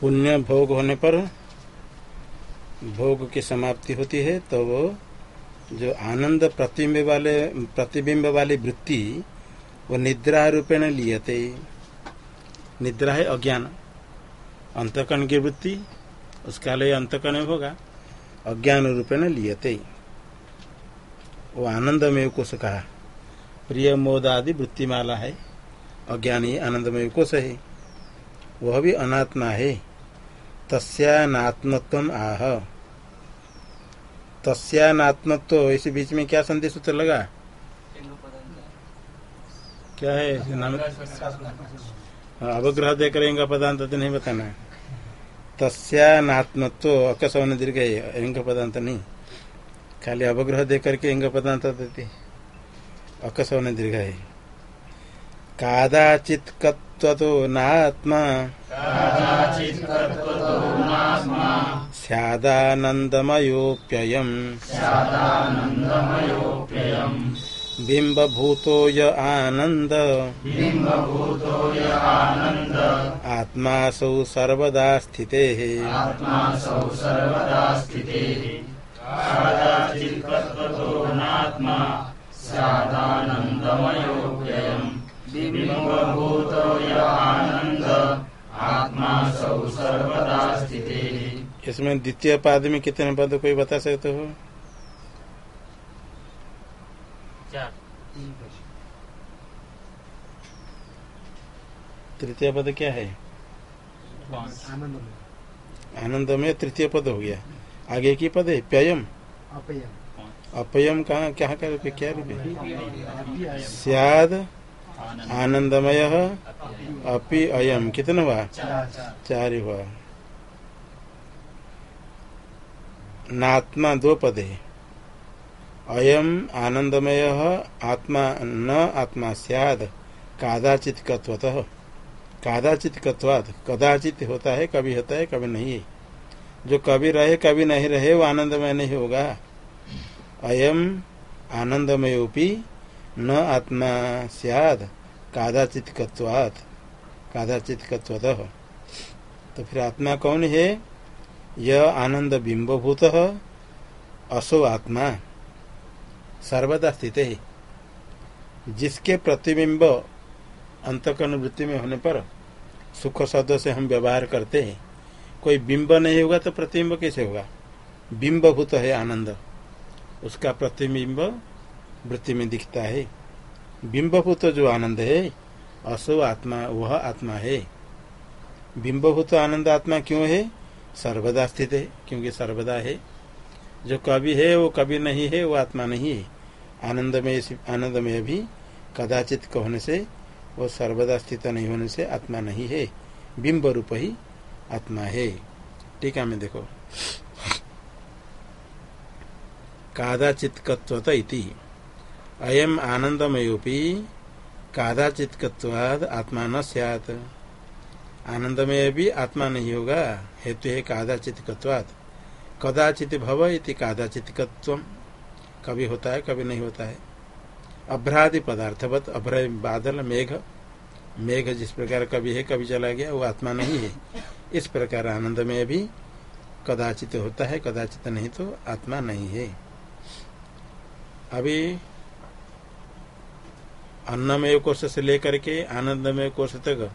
पुण्य भोग होने पर भोग की समाप्ति होती है तो वो जो आनंद प्रतिबिंब वाले, प्रतिबिंब वाली वृत्ति, वो निद्रा रूपेण लियते। निद्रा है अज्ञान। अंतकरण की वृत्ति, उसका लय अंतकरण होगा। अज्ञान रूपेण लियते। वो आनंदमय कोश कहा। प्रिय मोद आदि वृत्तिमाला है। अज्ञानी आनंदमय कोश है। वह भी अनात्मा है। तस्यात्मत्व आह। तस्यात्मत्व इसी बीच में क्या संदेश उत्तर लगा? क्या है हाँ, अवग्रह दे करेंगे पदांत तो नहीं बताना तस्यात्मत्व अकसवन दीर्घ इंग पदांत नहीं। खाली अवग्रह दे करके इंग पदांत देते। अकसवन दीर्घ है। कादाचित कत्वतो नात्मा स्यादानन्दमयोऽप्ययम्। बिम्बभूतो य आनन्द। आत्मासौ सर्वदा स्थितेः। इसमें द्वितीय पाद में कितने पद कोई बता सकते हो? तृतीय पद क्या है? आनंद में तृतीय पद हो गया। आगे की पद है? प्ययम। अपयम कहा क्या कर रुपये क्या रुपये सियाद। आनंदमय अपि अयम कितना हुआ चार हुआ नात्मा दो पद अयम आनंदमय। आत्मा न आत्मा सियाद। कादाचित कत्वतः कादाचित कत्वात कदाचित होता है, कभी होता है, कभी नहीं। जो कभी रहे, कभी नहीं रहे, वो आनंदमय नहीं होगा। अयम आनंदमयोपी न आत्मा सियाद कादाचित कत्वात कादाचित कत्वतः तो फिर आत्मा कौन है? यह आनंद बिंबभूत असो आत्मा। सर्वदा स्थित है। जिसके प्रतिबिंब अंतकरण वृत्ति में होने पर सुख शब्द से हम व्यवहार करते हैं। कोई बिंब नहीं होगा तो प्रतिबिंब कैसे होगा? बिंबभूत है आनंद। उसका प्रतिबिंब वृत्ति में दिखता है। बिंबभूत जो आनंद है, असो आत्मा, वह आत्मा है। बिंबभूत आनंद आत्मा क्यों है? सर्वदा स्थित है, क्योंकि सर्वदा है। जो कभी है, वो कभी नहीं है, वो आत्मा नहीं है। आनंद में आनंद में भी कदाचित कहने से, वो सर्वदा स्थित नहीं होने से आत्मा नहीं है। बिंब रूप ही आत्मा है। टीका में देखो। कादाचित इति। अयम आनंदमयोपी कादाचित आत्मा न सैत आनंदमय भी आत्मा नहीं होगा हेतु है कादाचित कदाचित भव इति कादाचित कभी होता है कभी नहीं होता है। अभ्रादि पदार्थवत अभ्र बादल, मेघ। मेघ जिस प्रकार कभी है कभी चला गया, वो आत्मा नहीं है। इस प्रकार आनंद में भी कदाचित होता है, कदाचित नहीं तो आत्मा नहीं है। अभी अन्नमय कोष से लेकर के आनंदमय कोष तक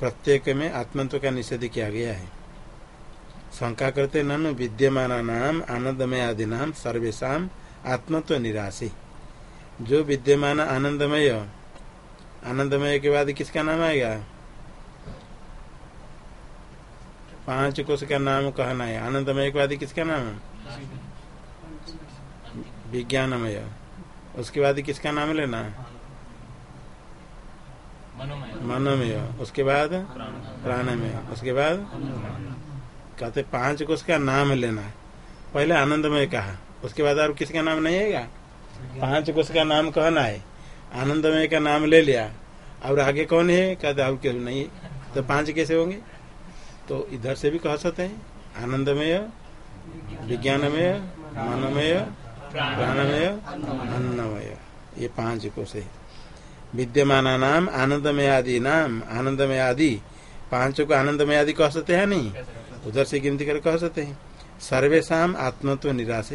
प्रत्येक में आत्मत्व का निषेध किया गया है। शंका करते नन विद्यमान नाम आनंदमय आदि नाम सर्वेशा आत्मत्व निराशी। जो विद्यमान आनंदमय आनंदमय के बाद किसका नाम आएगा? पाँच कोष का नाम कहना है। आनंदमय के बाद किसका नाम? विज्ञानमय। उसके बाद किसका नाम लेना? मनोमय। उसके बाद? प्राणमय। उसके बाद? कहते पाँच को उसका नाम लेना है। पहले आनंदमय कहा। उसके बाद और किसका नाम नहीं आएगा? पाँच को उसका नाम कहना है। आनंदमय का नाम ले लिया। और आगे कौन है? कहते और क्यों नहीं? तो पाँच कैसे होंगे? तो इधर से भी कह सकते हैं। आनंदमय, विज्ञानमय, मनोमय, प्राणमय, अन्नमय। ये पाँच को से। विद्यमान नाम आनंदमय आदि नाम आनंदमय आदि पाँचों को आनंदमय आदि कह सकते हैं नहीं? उधर से गिनती कर कह सकते हैं। सर्वेशम आत्मत्व निराश।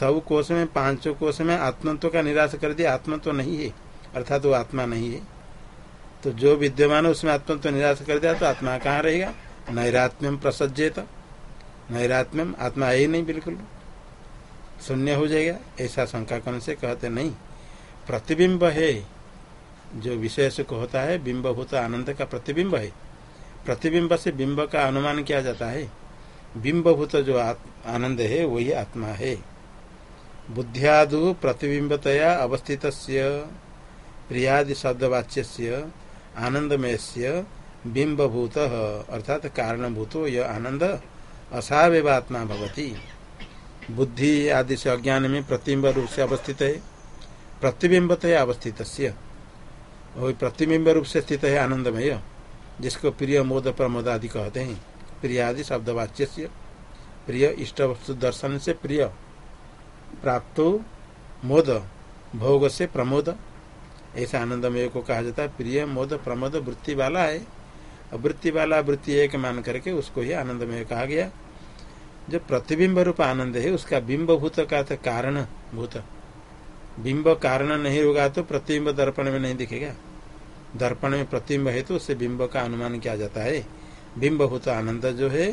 सब कोष में, पाँचों कोष में आत्मत्व का निराश कर दिया। आत्मत्व नहीं है। अर्थात वो आत्मा नहीं है। तो जो विद्यमान है, उसमें आत्मत्व निराश कर दिया तो आत्मा कहाँ रहेगा? नैरात्म्यम प्रसज्जेत नैरात्म्यम आत्मा है ही नहीं बिल्कुल। शून्य हो जाएगा। ऐसा शंका करने से कहते नहीं। प्रतिबिंब है। जो विषय को होता है बिंब होता आनंद का प्रतिबिंब है। प्रतिबिंब से बिंब का अनुमान किया जाता है। बिंबभूत जो आनंद है, वही आत्मा है। बुद्धियादु प्रतिबिंबतया अवस्थित प्रियादि शब्दवाच्य आनंदमय बिंबभूत, अर्थात कारणभूत यह आनंद असावेवात्मा भवती। बुद्धि आदि से अज्ञान में प्रतिबिंब रूप से अवस्थित है। प्रतिबिंबतया अवस्थित वही प्रतिबिंब रूप से स्थित है आनंदमय। जिसको प्रिय, मोद, प्रमोद आदि कहते हैं। प्रिय आदि शब्दवाच्य से प्रिय इष्ट वस्तु दर्शन से प्रिय। प्राप्त मोद, भोग से प्रमोद। ऐसा आनंदमय को कहा जाता है। प्रिय, मोद, प्रमोद, वृत्ति वाला है। वृत्ति वाला वृत्ति एक मान करके उसको ही आनंदमय कहा गया। जो प्रतिबिंब रूप आनंद है, उसका बिंब भूत का कारण भूत। बिंब कारण नहीं होगा तो प्रतिबिंब दर्पण में नहीं दिखेगा। दर्पण में प्रतिबिंब है तो उससे बिंब का अनुमान किया जाता है। बिंब भूत आनंद जो है,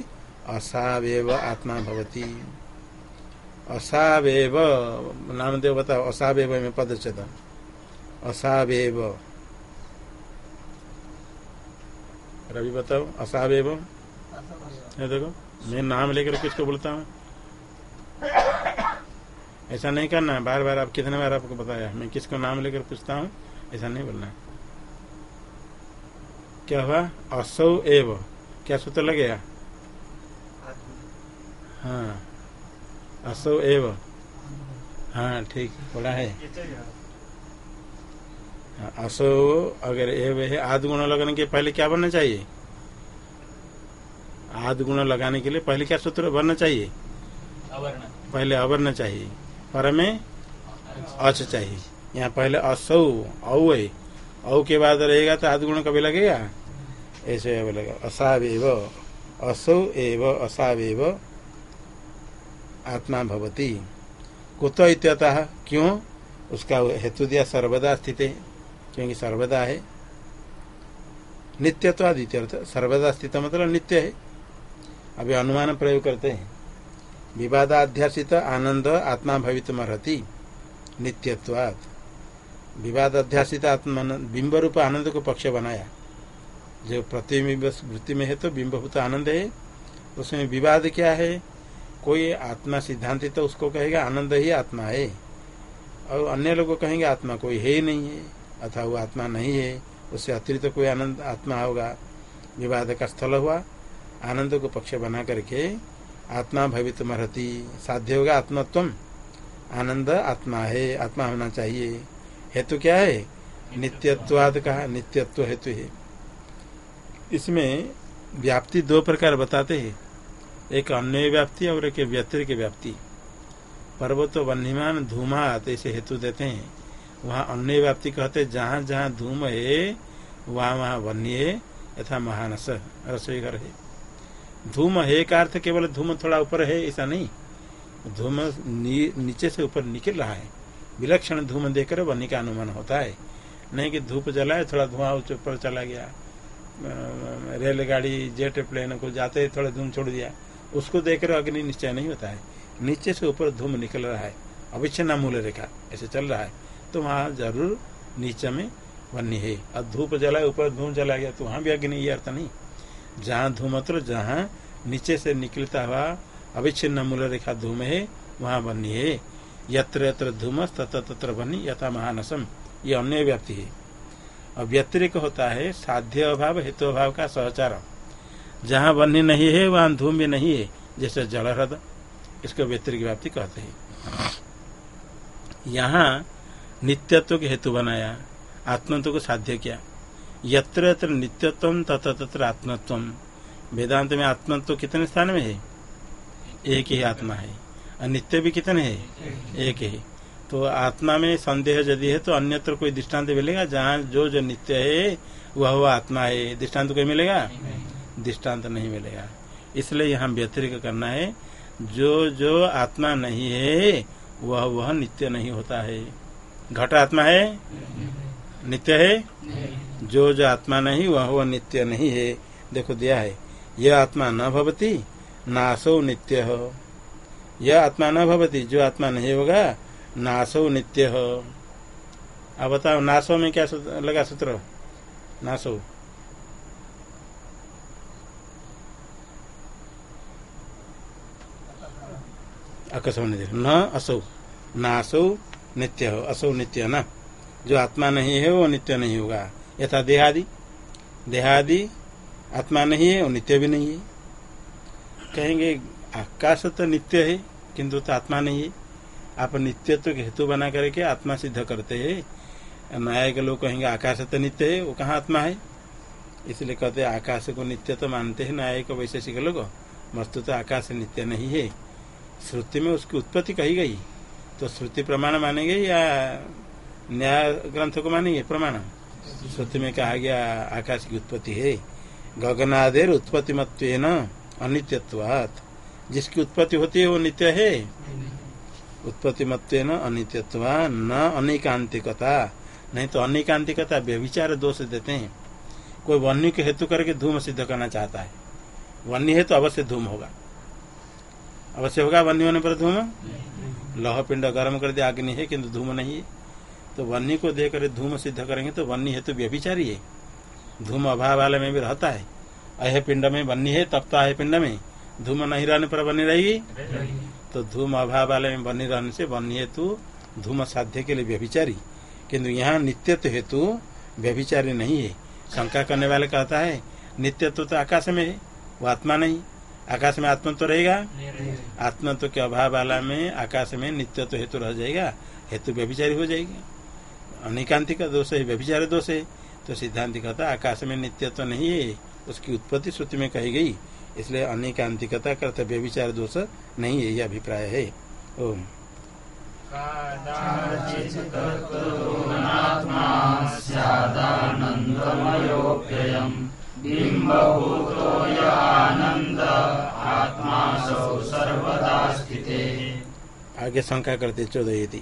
असावेव आत्मा भवती। असावेव, नामदेव बताओ, असावेव में पद चेत असावेव। रवि बताओ, असावेव। देखो, मैं नाम लेकर किसको बोलता हूँ? ऐसा नहीं करना है। बार बार आप कितने बार आपको बताया मैं किसको नाम लेकर पूछता हूँ? ऐसा नहीं बोलना क्या हुआ? असौ एव। क्या सूत्र लगेगा हाँ। असौ एव। हाँ ठीक है हाँ, असो अगर एव है आध गुण लगाने के पहले क्या बनना चाहिए? आध गुण लगाने के लिए पहले क्या सूत्र बनना चाहिए? पहले अवर्ण चाहिए। पर में? अच चाहिए। यहाँ पहले असौ औ औ के बाद रहेगा तो आध गुण कभी लगेगा? ऐसे लगेगा असावेव। असौ एव, असावेव। आत्मा भवती। कुत इत्यतः क्यों? उसका हेतु दिया सर्वदा स्थित। है क्योंकि सर्वदा है। नित्य तो आदित्य सर्वदा स्थित मतलब नित्य है। अभी अनुमान प्रयोग करते हैं। विवादाध्यासित आनंद आत्मा भवित मरती नित्यत्वाद विवाद अध्यासित आत्मा बिंब रूप आनंद को पक्ष बनाया। जो प्रतिबिंब वृत्ति में है तो बिंबभूत आनंद है, उसमें विवाद क्या है? कोई आत्मा सिद्धांत तो उसको कहेगा आनंद ही आत्मा है। और अन्य लोग कहेंगे, आत्मा कोई है ही नहीं है। अथवा वो आत्मा नहीं है, उससे अतिरिक्त तो कोई आनंद आत्मा होगा। विवाद का स्थल हुआ। आनंद को पक्ष बना करके आत्मा भवित मरती साध्य होगा आत्मत्व आनंद आत्मा है, आत्मा होना चाहिए। हेतु क्या है? नित्यत्वाद का नित्यत्व हेतु है। इसमें व्याप्ति दो प्रकार बताते हैं। एक अन्य व्याप्ति और एक व्यतिरिक व्याप्ति। पर्वत वन्यमान धूमा ऐसे हेतु देते हैं। वहाँ अन्य व्याप्ति कहते जहाँ जहाँ धूम है, वहाँ वहाँ वन्य है, यथा महानस, रसोई घर है। धूम है का अर्थ केवल धूम थोड़ा ऊपर है ऐसा नहीं। धूम नी, नीचे से ऊपर निकल रहा है। विलक्षण धूम देखकर वन्य का अनुमान होता है। नहीं कि धूप जलाए थोड़ा धुआँ ऊपर चला गया। रेलगाड़ी जेट प्लेन को जाते थोड़ा धूम छोड़ दिया। उसको देखकर अग्नि निश्चय नहीं होता है। नीचे से ऊपर धूम निकल रहा है। अविच्छिन्न मूल रेखा ऐसे चल रहा है। तो वहाँ ज़रूर नीचे में वन्य है। और धूप जलाए ऊपर धूम चला गया तो वहाँ भी अग्नि ये अर्थ नहीं। जहाँ धूमत्र जहाँ नीचे से निकलता हुआ अविच्छिन्न मूल रेखा धूम है, वहाँ बनी है। यत्र यत्र धूम तत्र तत्र बनी यथा महानसम। ये अन्य व्याप्ति है। और व्यतिरिक होता है साध्य अभाव, हेतु अभाव का सहचार। जहाँ बनी नहीं है, वहाँ धूम भी नहीं है, जैसे जल ह्रद इसको व्यतिरिक व्याप्ति कहते हैं। यहाँ नित्यत्व के हेतु बनाया, आत्मत्व को साध्य किया। यत्र यत्र नित्यत्व तथा तत्र आत्मत्व। वेदांत में आत्मत्व कितने स्थान में है? एक ही आत्मा है। और नित्य भी कितने है? एक ही। तो आत्मा में संदेह यदि है तो अन्यत्र कोई दृष्टांत मिलेगा? जहाँ जो जो नित्य है, वह वह आत्मा है। दृष्टांत कोई मिलेगा? दृष्टांत नहीं मिलेगा। इसलिए यहाँ व्यतिरिक करना है। जो जो आत्मा नहीं है, वह वह नित्य नहीं होता है। घट आत्मा है? नित्य है? जो जो आत्मा नहीं, वह वह नित्य नहीं है। देखो दिया है, यह आत्मा न भवती, नासो नित्य। हो यह आत्मा न भवती, जो आत्मा नहीं होगा, नासो नित्य। हो अब बताओ, नासो में क्या लगा सूत्र? नासो। अकस्म न असो, नासो नित्य। हो असो नित्य ना, जो आत्मा नहीं है वो नित्य नहीं होगा। यथा देहादि। देहादि आत्मा नहीं है और नित्य भी नहीं है। कहेंगे, आकाश तो नित्य है, किंतु तो आत्मा नहीं है। आप नित्यत्व के हेतु बना करके आत्मा सिद्ध करते है। न्याय के लोग कहेंगे, आकाश तो नित्य है, वो कहाँ आत्मा है? इसलिए कहते आकाश को नित्य तो मानते हैं न्याय को वैशेषिक लोग। वस्तु तो आकाश नित्य नहीं है। श्रुति में उसकी उत्पत्ति कही गई। तो श्रुति प्रमाण मानेंगे या न्याय ग्रंथ को मानेंगे? प्रमाण। श्रुति में कहा गया आकाश की उत्पत्ति है गगनादेर उत्पत्ति मत्व अनित्यत्वात जिसकी उत्पत्ति होती है वो नित्य है उत्पत्ति मत्व अनित्यत्वा न अनिकांतिकता नहीं तो अनिकांतिकता व्यभिचार दोष देते हैं कोई वन्य के हेतु करके धूम सिद्ध करना चाहता है वन्य है तो अवश्य धूम होगा अवश्य होगा वन्य होने पर धूम लौह पिंड गर्म कर दिया अग्नि है किंतु धूम नहीं है तो वन्य को देकर धूम सिद्ध करेंगे तो वन्य हेतु तो व्यभिचारी है। धूम अभाव वाले में भी रहता है। अह पिंड में बन्नी है तब तो अह पिंड में। धूम नहीं रहने पर बनी रहेगी? तो धूम अभाव वाले में बनी रहने से बनी हेतु धूम साध्य के लिए व्यभिचारी। किन्तु यहाँ नित्यत्व हेतु व्यभिचारी नहीं है। शंका करने वाले कहता है, नित्यत्व तो आकाश में है, वो आत्मा नहीं। आकाश में आत्मा तो रहेगा? आत्मत्व के अभाव वाला में, आकाश में नित्यत्व हेतु रह जाएगा। हेतु व्यभिचारी हो जाएगी। अनिकांति का दोष है व्यभिचार दोष है तो सिद्धांत कहता आकाश में नित्यत्व नहीं है उसकी उत्पत्ति श्रुति में कही गई। इसलिए अनिकांतिकता करते व्यभिचार दोष नहीं है यह अभिप्राय है। ओम। आगे शंका करते चौदह यदि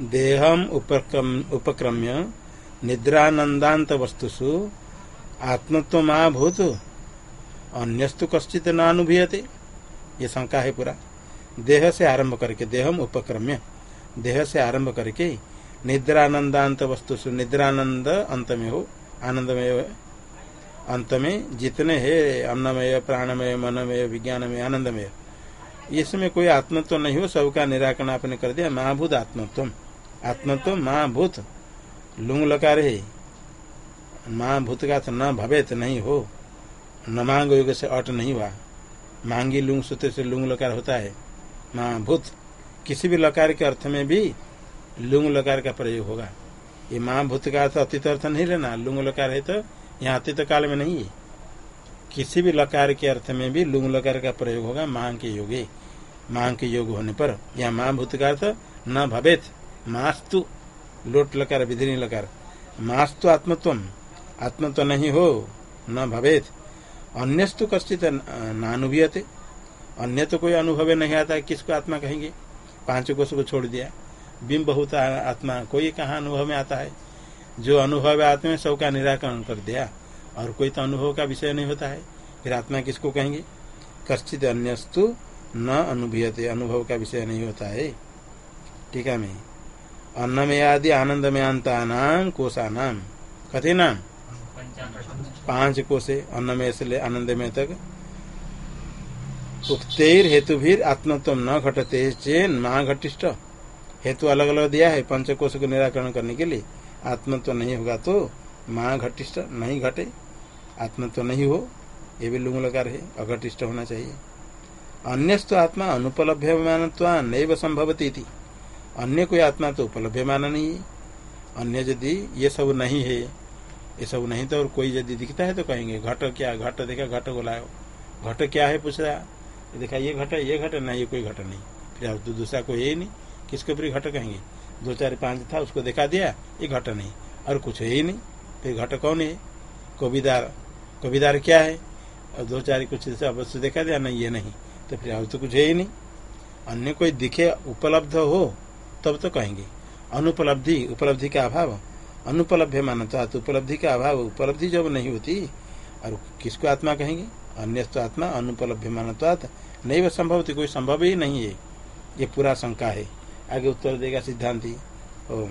देहम उपक्रम्य निद्रानंदांत वस्तुषु आत्मत्व भूत अन्यस्तु कश्चित नानुभूयते। ये शंका है पूरा। देह से आरंभ करके देहम उपक्रम्य। देह से आरंभ करके निद्रानंदांत वस्तुषु निद्रानंद अंत में हो, आनंदमय अंत में जितने है, अन्नमय, प्राणमय, मनमय, विज्ञानमय, आनंदमय। इसमें कोई आत्मत्व नहीं हो, सबका निराकरण आपने कर दिया। महाभूत आत्मत्व। आत्मत्व महाभूत। लुंग लकार महाभूत का तो न भवेत नहीं हो। न मांग युग से अट नहीं हुआ। मांगी लुंग सूत्र से लुंग लकार होता है। महाभूत। किसी भी लकार के अर्थ में भी लुंग लकार का प्रयोग होगा। ये महाभूत का अर्थ अतीत अर्थ नहीं लेना। लुंग लकार है तो यहाँ अतीत काल में नहीं है। किसी भी लकार के अर्थ में भी लुंग लकार का प्रयोग होगा मांग के योगे। मांग के योग होने पर यहाँ माँ भूत का अर्थ न भवेत। मास्तु, लोट लकार विधि लकार। मास्तु आत्मत्व आत्मत्व नहीं हो, न भवेत। अन्यस्तु कश्चित नानुभूयते। अन्य तो कोई अनुभव नहीं आता, किसको आत्मा कहेंगे? पाँच कोष को छोड़ दिया। बिंब होता आत्मा, कोई कहा अनुभव में आता है? जो अनुभव आत्मा सबका निराकरण कर दिया। और कोई तो अनुभव का विषय नहीं होता है। फिर आत्मा किसको कहेंगे? कश्चित अन्यस्तु न अनुभूयते, अनुभव का विषय नहीं होता है। ठीक है, मैं। अन्न में आदि आनंद में अंता नाम कोषा नाम कथे नाम? पाँच कोषे अन्न में से आनंद में तक। उक्तेर हेतु भी आत्मत्व न घटते चेन माँ घटिष्ट। हेतु अलग अलग दिया है पंच कोष को निराकरण करने के लिए। आत्मत्व नहीं होगा तो माँ घटिष्ठ नहीं घटे। आत्मा तो नहीं हो, ये भी लुंग लगा रहे अघटिष्ठ होना चाहिए। अन्यस्तु आत्मा अनुपलभ्यमान नैव संभवती थी अन्य कोई आत्मा तो उपलभ्यमान नहीं है। अन्य यदि ये सब नहीं है, ये सब नहीं तो और कोई यदि दिखता है तो कहेंगे, घट क्या, घट देखा, घट को घट क्या है पूछ रहा देखा, ये घट ये घट नहीं ये कोई घट नहीं। फिर तो दूसरा कोई है नहीं, किसके ऊपर घट कहेंगे? दो, चार, पाँच था, उसको दिखा दिया, ये घट नहीं। और कुछ है ही नहीं, फिर घट कौन है? कविदार कविदार क्या है? और दो चार कुछ अवश्य देखा दिया नहीं, ये नहीं। तो फिर अब तो कुछ है ही नहीं। अन्य कोई दिखे उपलब्ध हो, तब तो कहेंगे। अनुपलब्धि, उपलब्धि का अभाव। अनुपलब्ध मानता तो उपलब्धि का अभाव, उपलब्धि जब नहीं होती, और किसको आत्मा कहेंगे? अन्य तो आत्मा, अनुपलब्ध मानत्वात नहीं वह संभव थी कोई संभव ही नहीं है। ये पूरा शंका है। आगे उत्तर देगा सिद्धांति। ओम।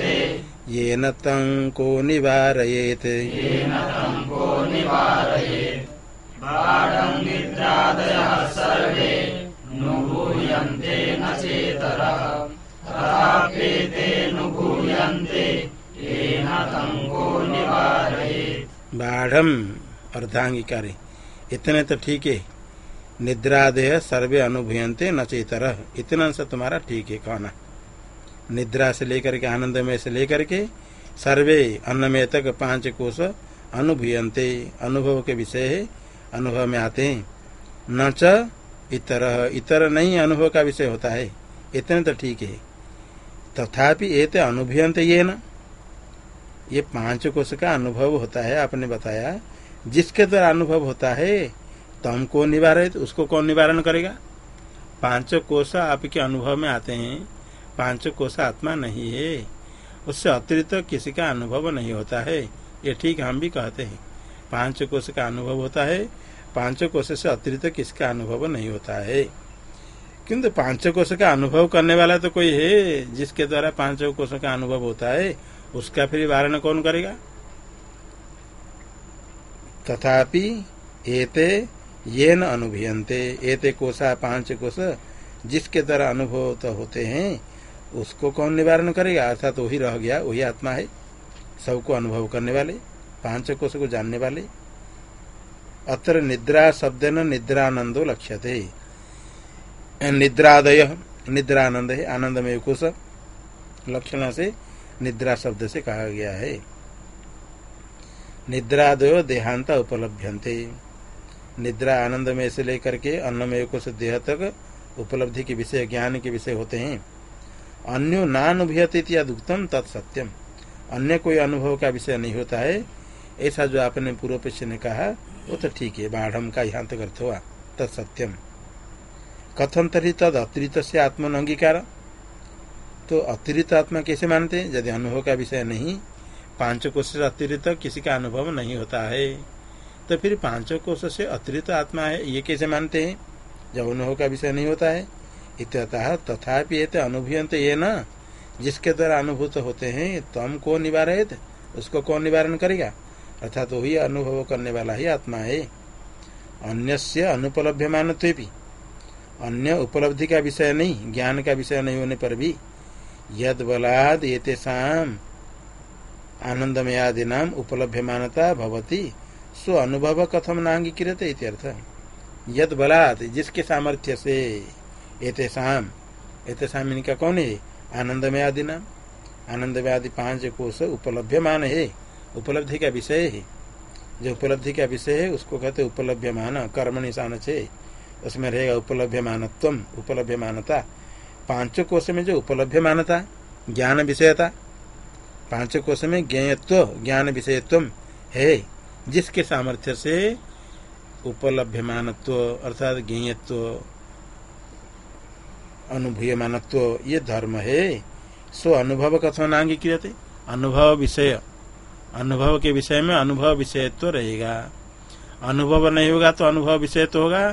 येन तं को निवारयेत्। बाढ़ अर्धांगीकारी इतने तो ठीक है। निद्रादेह सर्वे अनुभूयते न चेतर। इतना से तुम्हारा ठीक है कहना निद्रा से लेकर के आनंद में से लेकर के सर्वे अन्नमय तक पाँच कोष अनुभूयते अनुभव के विषय है, अनुभव में आते हैं। न च इतर इतर नहीं, अनुभव का विषय होता है। इतने तो ठीक है। तथापि एते अनुभूयंत ये न। ये पाँच कोष का अनुभव होता है, आपने बताया। जिसके द्वारा अनुभव होता है तम को निवारण उसको कौन निवारण करेगा? पाँच कोष आपके अनुभव में आते हैं। पाँच कोष आत्मा नहीं है। उससे अतिरिक्त किसी का अनुभव नहीं होता है। ये ठीक हम भी कहते हैं। पाँच कोष का अनुभव होता है। पाँच कोष से अतिरिक्त किसका अनुभव नहीं होता है। किंतु पाँच कोष का अनुभव करने वाला तो कोई है। जिसके द्वारा पाँच कोष का अनुभव होता है, उसका फिर वारण कौन करेगा? तथापि एते ये न अनुभूयते एते कोषा, पाँच कोष जिसके द्वारा अनुभव तो होते हैं उसको कौन निवारण करेगा? अर्थात तो वही रह गया, वही आत्मा है, सबको अनुभव करने वाले, पाँच कोष को जानने वाले। अत्र निद्रा शब्द न निद्रानंदो लक्ष्य थे निद्रादय, निद्रानंद है आनंद में कुश। लक्षण से निद्रा शब्द से कहा गया है। निद्रादय देहांत उपलब्धंते निद्रा आनंद में से लेकर के अन्नमय कुश देह तक उपलब्धि के विषय, ज्ञान के विषय होते हैं। अन्यो नानुभूयते उत्तम तत्सत्यम अन्य कोई अनुभव का विषय नहीं होता है, ऐसा जो आपने पूर्व पेश ने कहा, वो तो ठीक है बाढ़ का यहाँ तक अर्थ हुआ तत्सत्यम कथन तरी तद अतिरिक्त से आत्मन अंगीकार? तो अतिरिक्त आत्मा कैसे मानते? हैं यदि अनुभव का विषय नहीं पाँच कोष से अतिरिक्त किसी का अनुभव नहीं होता है तो फिर पाँच कोष से अतिरिक्त आत्मा है, ये कैसे मानते हैं? जब अनुभव का विषय नहीं होता है इत्यतः तथापि ये ये न जिसके द्वारा अनुभूत होते हैं, तम को निवारित उसको कौन निवारण करेगा? अर्थात वही अनुभव करने वाला ही आत्मा है। अन्य से अनुपलभ्य अन्य उपलब्धि का विषय नहीं, ज्ञान का विषय नहीं होने पर भी यद बलाद ये तेषाम आनंदमयादि नाम उपलभ्य मानता भवती स्व अनुभव कथम नांगीकृत इत्यर्थ। यद बलाद जिसके सामर्थ्य से एतेषाम। एतेषाम इनका कौन है? आनंदमय आदि नाम। आनंदमय आदि पाँच कोष उपलभ्य मान है। उपलब्धि का विषय है। जो उपलब्धि का विषय है, उसको कहते उपलब्ध मान कर्म निशान से उसमें रहेगा उपलब्ध मानत्व उपलब्ध मानता पाँच कोष में जो उपलब्ध मानता ज्ञान विषयता, पाँच कोष में ज्ञेयत्व, ज्ञान विषयत्व है। जिसके सामर्थ्य से उपलब्ध मानत्व अर्थात ज्ञेयत्व अनुभूय मानत्व ये धर्म है। सो अनुभव कथन नांगी क्रियते अनुभव विषय। अनुभव के विषय में अनुभव विषय तो रहेगा। अनुभव नहीं होगा तो अनुभव विषय तो होगा?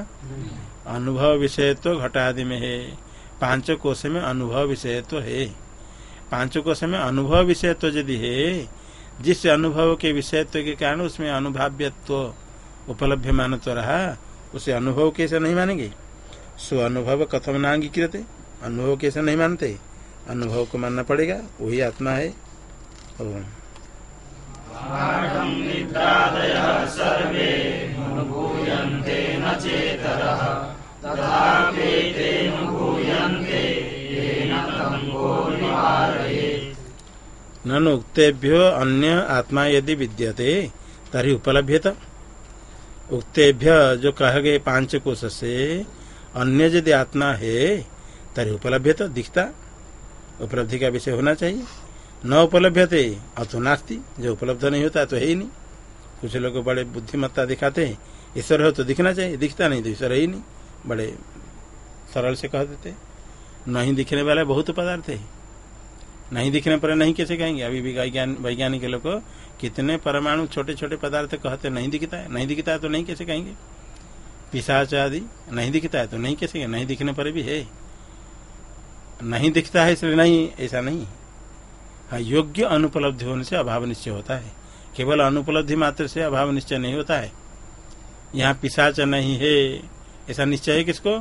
अनुभव विषय तो घट आदि में है। पाँच कोश में अनुभव विषय तो है। पाँच कोश में अनुभव विषय तो यदि है जिस अनुभव के विषयत्व के कारण उसमें अनुभाव्यत्व उपलब्ध मान तो रहा उसे अनुभव कैसे नहीं मानेंगे? सो अनुभव कथम नांगीकृत। अनुभव कैसे नहीं मानते? अनुभव को मानना पड़ेगा वही आत्मा है। नन उक्तेभ्यो अन्य आत्मा यदि विद्यते तरी उपलभ्यत। उक्तेभ्य जो कह गए पाँच कोश से अन्य यदि आत्मा है तरी उपलब्ध तो दिखता। उपलब्धि का विषय होना चाहिए। न उपलभ्यते अतो नास्ती। जो उपलब्ध नहीं होता तो है ही नहीं। कुछ लोग बड़े बुद्धिमत्ता दिखाते हैं, ईश्वर हो तो दिखना चाहिए। दिखता नहीं तो ईश्वर है ही नहीं। बड़े सरल से कह देते नहीं दिखने वाले बहुत पदार्थ है। नहीं दिखने पर नहीं कैसे कहेंगे? अभी भी वैज्ञानिक लोग कितने परमाणु छोटे छोटे पदार्थ कहते नहीं दिखता है। नहीं दिखता है तो नहीं कैसे कहेंगे? पिशाच आदि, नहीं दिखता है तो नहीं कैसे नहीं दिखने पर भी है। नहीं दिखता है इसलिए नहीं, ऐसा नहीं। हाँ योग्य अनुपलब्धि होने से अभाव निश्चय होता है। केवल अनुपलब्धि मात्र से अभाव निश्चय नहीं होता है। यहाँ पिशाच नहीं है। ऐसा निश्चय है किसको?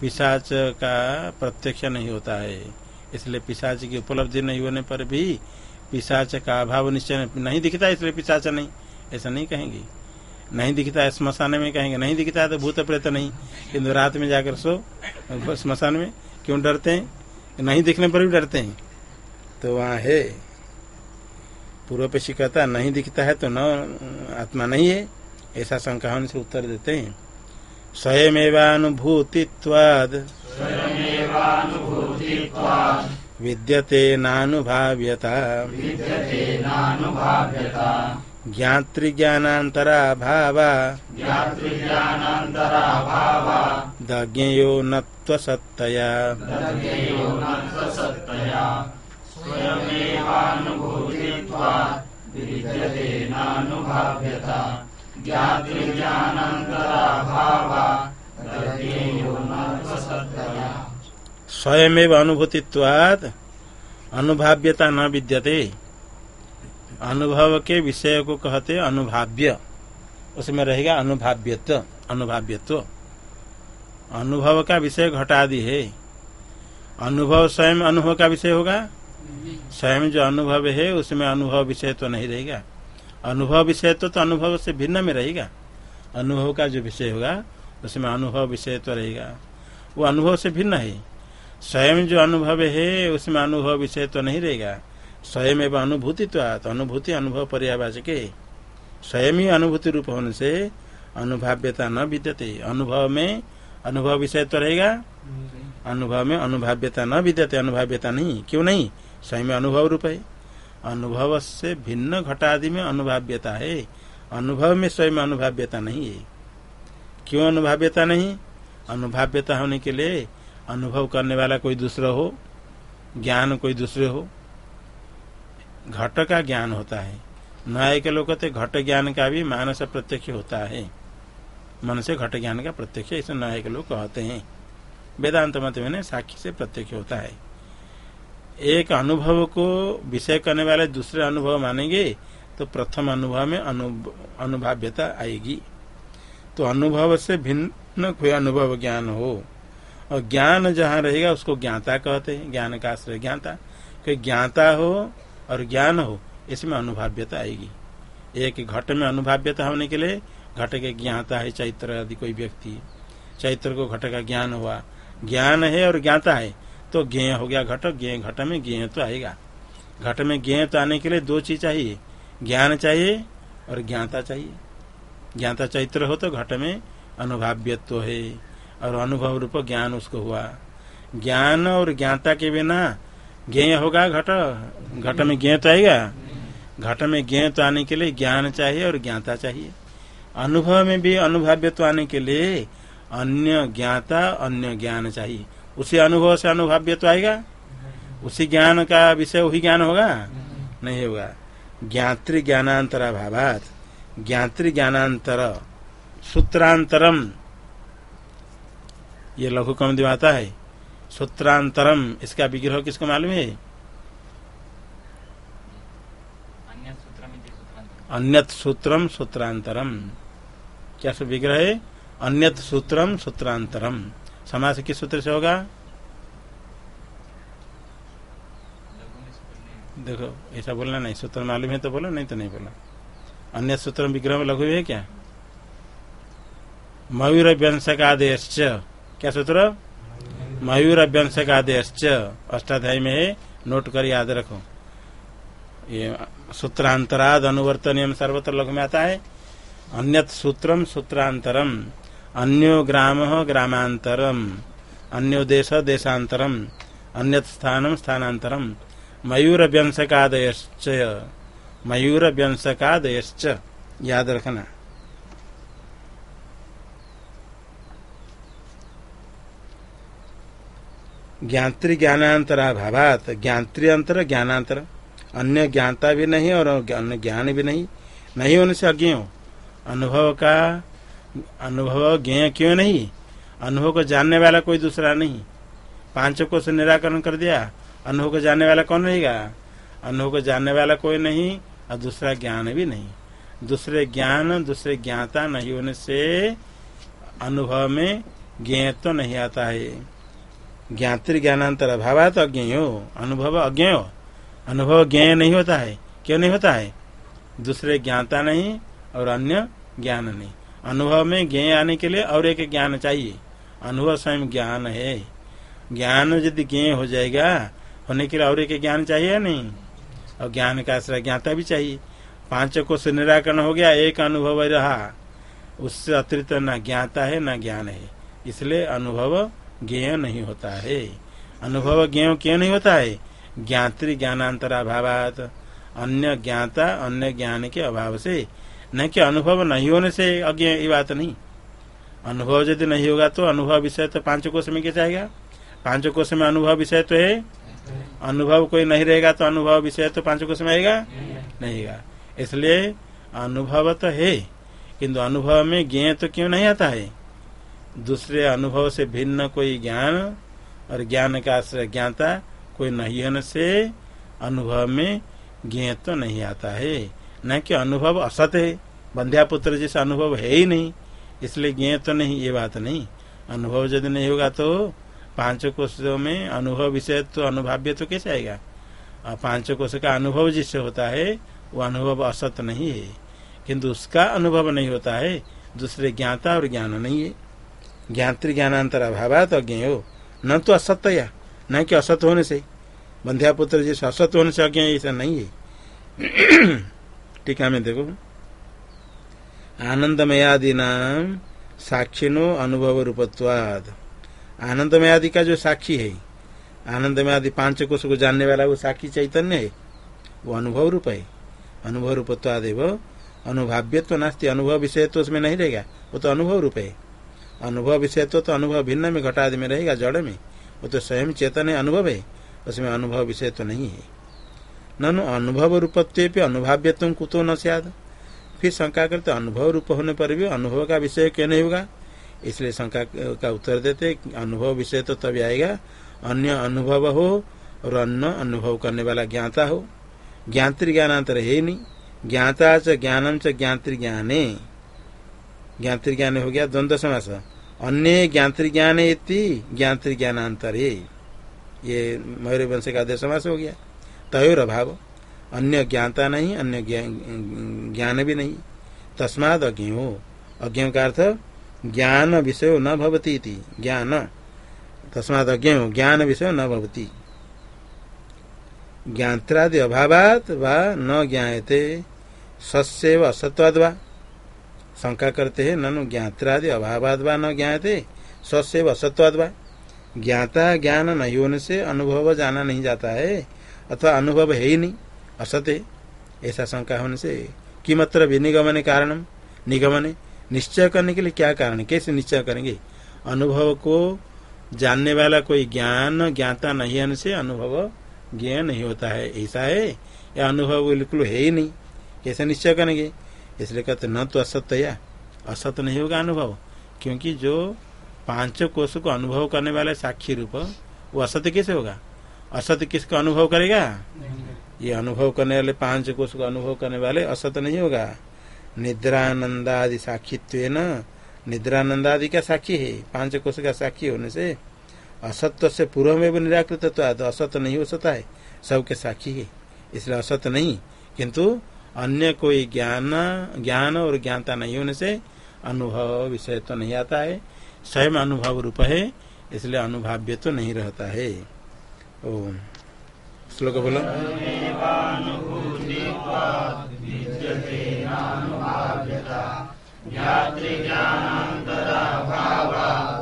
पिशाच का प्रत्यक्ष नहीं होता है। इसलिए पिशाच की उपलब्धि नहीं होने पर भी पिशाच का अभाव निश्चय नहीं दिखता इसलिए पिशाच नहीं। ऐसा नहीं कहेंगे। नहीं दिखता है स्मशान में, कहेंगे, नहीं दिखता है तो भूत प्रेत नहीं। किन्तु रात में जाकर सो, स्मशान में। क्यों डरते हैं? नहीं दिखने पर भी डरते हैं। तो वहाँ है। पूर्व पेशी कहता नहीं दिखता है तो न, आत्मा नहीं है। ऐसा शंका से उत्तर देते हैं। स्वयमेवानुभूतित्वाद। विद्यते नानुभाव्यता। ज्ञातृज्ञानान्तरा भावा दज्ञयो नत्वसत्तया विद्यते नानुभाव्यता। स्वयं अनुभूतित्वाद अनुभाव्यता न विद्यते। अनुभव के विषय को कहते अनुभाव्य। उसमें रहेगा अनुभाव्यत्व अनुभाव्यत्व। अनुभव का विषय घटादि है। अनुभव स्वयं अनुभव का विषय होगा? स्वयं जो अनुभव है उसमें अनुभव विषय तो नहीं रहेगा। अनुभव विषय तो, तो अनुभव से भिन्न में रहेगा। अनुभव का जो विषय होगा उसमें अनुभव विषय तो रहेगा। वो अनुभव से भिन्न है। स्वयं जो अनुभव है उसमें अनुभव विषय तो नहीं रहेगा। स्वयं एवं अनुभूति तो अनुभूति अनुभव पर्यावाचक स्वयं ही अनुभूति रूप होने से अनुभाव्यता न विद्यते। अनुभव में अनुभव विषय तो रहेगा। अनुभव में अनुभाव्यता न विद्यते, अनुभाव्यता नहीं। क्यों नहीं? स्वयं अनुभव रूप है। अनुभव से भिन्न घटादि में अनुभाव्यता है। अनुभव में स्वयं अनुभाव्यता नहीं है। क्यों अनुभाव्यता नहीं? अनुभाव्यता होने के लिए अनुभव करने वाला कोई दूसरा हो, ज्ञान कोई दूसरे हो घट का ज्ञान होता है। न्याय के लोग कहते घट ज्ञान का भी मानस प्रत्यक्ष होता है। मन से घट ज्ञान का प्रत्यक्ष इसे न्याय के लोग कहते हैं। वेदांत मत में साक्षी से प्रत्यक्ष होता है। एक अनुभव को विषय करने वाले दूसरे अनुभव मानेंगे तो प्रथम अनुभव में अनुभाव्यता आएगी। तो अनुभव से भिन्न कोई अनुभव ज्ञान हो, और ज्ञान जहाँ रहेगा उसको ज्ञाता कहते हैं, ज्ञान का आश्रय ज्ञाता। कोई ज्ञाता हो और ज्ञान हो, इसमें अनुभाव्यता आएगी। एक घट में अनुभाव्यता होने के लिए घट के ज्ञाता है, चैत्र आदि कोई व्यक्ति। चैत्र को घट का ज्ञान हुआ। ज्ञान है और ज्ञाता है तो ज्ञ हो गया घट ज्ञ घट में ज्ञ तो आएगा। घट में ज्ञ तो आने के लिए दो चीज़ चाहिए, ज्ञान चाहिए और ज्ञाता चाहिए। ज्ञाता चैत्र हो तो घट में अनुभाव्यत्व है, और अनुभव रूप ज्ञान उसको हुआ। ज्ञान और ज्ञाता के बिना ज्ञ होगा घट। घट में ज्ञ तो आएगा। घट में ज्ञ तो आने के लिए ज्ञान चाहिए और ज्ञाता चाहिए। अनुभव में भी अनुभाव्यत्व आने के लिए अन्य ज्ञाता, अन्य ज्ञान चाहिए। उसी अनुभव से अनुभाव्य तो आएगा। उसी ज्ञान का विषय वही ज्ञान होगा। नहीं होगा। ज्ञात्री ज्ञानांतरा भावात ज्ञात्री ज्ञानांतर। सूत्रांतरम। ये लघु कम दिवाता है। सूत्रांतरम इसका विग्रह किसको मालूम है? अन्यत सूत्रम सूत्रांतरम। क्या सब विग्रह है? अन्यत सूत्रम सूत्रांतरम। समास किस सूत्र से होगा? देखो ऐसा बोलना नहीं सूत्र मालूम है तो बोलो नहीं तो नहीं बोला। अन्य सूत्र विग्रह में लघु है क्या? मयूर व्यंसकादेश क्या सूत्र? मयूर व्यंसकादेश अष्टाध्याय में नोट कर याद रखो। ये सूत्रांतराद अनुवर्तनियम सर्वत्र लघु में आता है। अन्यत सूत्रम सूत्रांतरम, अन्यो ग्राम ग्रामांतरम अन्यो देश देशांतरम अन्यत स्थानम स्थानांतरम मयूर व्यंसकादयश्च मयूर व्यंसकादयश्च याद रखना। ज्ञात्री ज्ञानांतरा भावात। ज्ञात्री अंतर, ज्ञानांतर। अन्य ज्ञानता भी नहीं और अन्य ज्ञान भी नहीं। नहीं होने से अज्ञ अनुभव का, अनुभव ज्ञ क्यों नहीं? अनुभव को जानने वाला कोई दूसरा नहीं। पाँचों को से निराकरण कर दिया। अनुभव को जानने वाला कौन रहेगा? अनुभव को जानने वाला कोई नहीं और दूसरा ज्ञान भी नहीं। दूसरे ज्ञान, दूसरे ज्ञाता नहीं होने से अनुभव में ज्ञ तो नहीं आता है। ज्ञात्री ज्ञानांतर अभाव तो अज्ञ हो अनुभव अज्ञ हो अनुभव ज्ञ नहीं होता है। क्यों नहीं होता है? दूसरे ज्ञाता नहीं और अन्य ज्ञान नहीं। अनुभव में ज्ञ आने के लिए और एक ज्ञान चाहिए। अनुभव स्वयं ज्ञान है। ज्ञान यदि ज्ञ हो जाएगा, होने के लिए और एक ज्ञान चाहिए नहीं? और ज्ञान का आश्रय ज्ञाता भी चाहिए। पाँच को से निराकरण हो गया, एक अनुभव रहा। उससे अतिरिक्त न ज्ञाता है, न ज्ञान है। इसलिए अनुभव ज्ञेय नहीं होता है। अनुभव ज्ञेय क्यों नहीं होता है? ज्ञात्री ज्ञानांतरा भावात अन्य ज्ञाता अन्य ज्ञान के अभाव से। न कि अनुभव नहीं होने से अज्ञ ये बात नहीं। अनुभव यदि नहीं होगा तो अनुभव विषय तो पाँच कोष में क्या जाएगा? पाँच कोष में अनुभव विषय तो है। अनुभव कोई नहीं रहेगा तो अनुभव विषय तो पाँच कोष में आएगा? नहीं इसलिए अनुभव तो है, किंतु अनुभव में ज्ञ तो क्यों नहीं आता है? दूसरे अनुभव से भिन्न कोई ज्ञान और ज्ञान का आश्रय ज्ञाता कोई नहीं होने से अनुभव में ज्ञ तो नहीं आता है। न कि अनुभव असत है। बंध्या पुत्र जैसा अनुभव है ही नहीं, इसलिए ज्ञ तो नहीं, ये बात नहीं। अनुभव यदि नहीं होगा तो पाँच कोशों में अनुभव विषय तो अनुभाव्य तो कैसे आएगा? और पाँच कोश का अनुभव जिससे होता है, वो अनुभव असत नहीं है। किंतु उसका अनुभव नहीं होता है, दूसरे ज्ञाता और ज्ञान नहीं है। ज्ञात्री ज्ञानांतर अभाव तो अज्ञ हो। न तो असत्य न कि असत होने से। बंध्या पुत्र जैसे असत होने से अज्ञ ऐसा नहीं है। टीका में देखो। आनंदमयादि नाम साक्षिनो अनुभव रूपत्वाद आनंदमय आदि का जो साक्षी है आनंदमय आदि पाँच कोष को जानने वाला वो साक्षी चैतन्य है, वो अनुभव रूप है। अनुभव रूपत्वादेव अनुभाव्य तो नास्ती, अनुभव विषय तो उसमें नहीं रहेगा, वो तो अनुभव रूप है। अनुभव विषय तो, तो अनुभव भिन्न में घटादि में रहेगा जड़ में। वो तो स्वयं चेतन है अनुभव है। उसमें अनुभव विषय तो नहीं है। ननु अनुभव रूपत्व पे अनुभाव्य तुम कुतो न सियाद फिर शंका करते अनुभव रूप होने पर भी अनुभव का विषय क्यों नहीं होगा? इसलिए शंका का उत्तर देते अनुभव विषय तो तभी आएगा। अन्य अनुभव हो और अन्य अनुभव करने वाला ज्ञाता हो। ज्ञात्री ज्ञानांतर है नहीं। ज्ञाता च ज्ञानम च ज्ञात्री ज्ञाने। ज्ञात्री ज्ञान हो गया, द्वंद्व समास। अन्य ज्ञात्री ज्ञान ज्ञात्री ज्ञानांतर है ये मयूर वंश का आदेश समास हो गया। तयोर अभाव। अन्य ज्ञाता नहीं, अन्य ज्ञान भी नहीं। तस्माद अज्ञ। हो अज्ञ का अर्थ, ज्ञान विषय न भवती ज्ञान। तस्माद अज्ञ। ज्ञान विषय न भवती। ज्ञात्रादि अभावात न ज्ञाते सस्यव असत्वाद शंका करते हैं, ननु ज्ञात्रादि अभावाद न ज्ञाते सस्यव असत्वाद वा। ज्ञाता ज्ञान नहीं होने से अनुभव जाना नहीं जाता है, अथवा अनुभव है ही नहीं असत है। ऐसा शंका होने से कि किमत्र विनिगमन कारण निगमने, निश्चय करने के लिए क्या कारण? कैसे निश्चय करेंगे? अनुभव को जानने वाला कोई ज्ञान ज्ञाता नहीं होने से अनुभव ज्ञ नहीं होता है, ऐसा है। या अनुभव बिल्कुल है ही नहीं। कैसे निश्चय करेंगे? इसलिए कहते न तो असत्य या असत्य नहीं होगा अनुभव। क्योंकि जो पाँच कोष को अनुभव करने वाले साक्षी रूप, वो असत्य कैसे होगा? असत्य किसको अनुभव करेगा? ये अनुभव करने वाले पाँच कोष को अनुभव करने वाले असत्य नहीं होगा। निद्रानंदादि साक्षित्व न निद्रानंदादि का साक्षी है? पाँच कोष का साक्षी होने से। असत्य से पूर्व में भी निराकृत तो असत्य नहीं हो सकता है। सबके साक्षी है। इसलिए असत्य नहीं। किंतु अन्य कोई ज्ञान ज्ञान और ज्ञानता नहीं होने से अनुभव विषय तो नहीं आता है। स्वयं अनुभव रूप है, इसलिए अनुभाव्य तो नहीं रहता है। ओ श्लोक बोलो। पूर्णमेवावशिष्यते